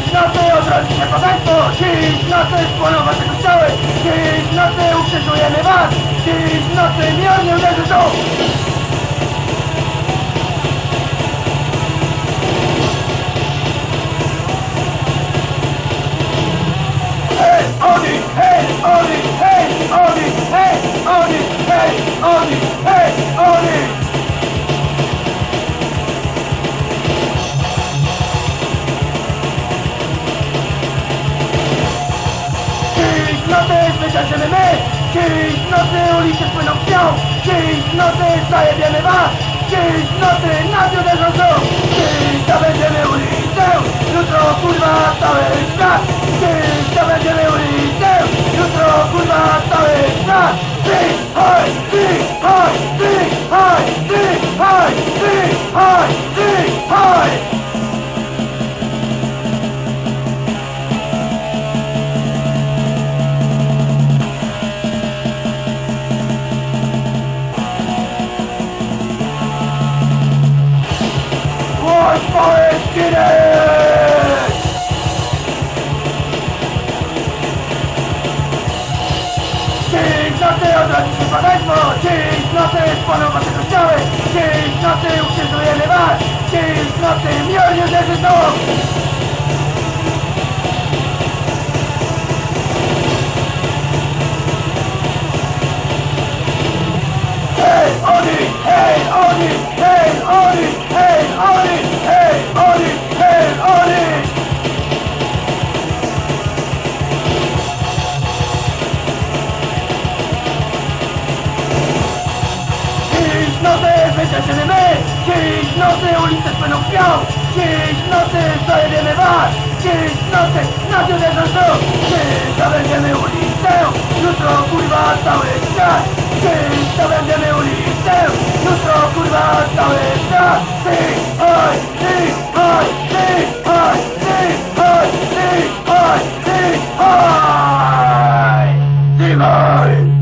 Dziś nocy odrodzi się pogaństwo, dziś nocy spłonowa tego strzały, dziś nocy ukrzyżujemy was, dziś nocy miodnie uderzy czoł. Zwyciężymy my! Dziś nocy ulicy spłyną krwią! Dziś nocy zajebiemy was! Dziś Hej, oni! Hej, oni! Hej, oni! Hej, oni! Hej, oni! Signos de FSLB, signos de Ulises Penocchiao, signos de Zaire Levar, signos de Nacio de Sanzón, signos de Uliseo, nuestro curva tabestar, signos de Uliseo, nuestro curva tabestar, sí, ay, sí, ay, sí, ay, sí, ay, sí, ay, sí, ay, sí, ay, sí, ay.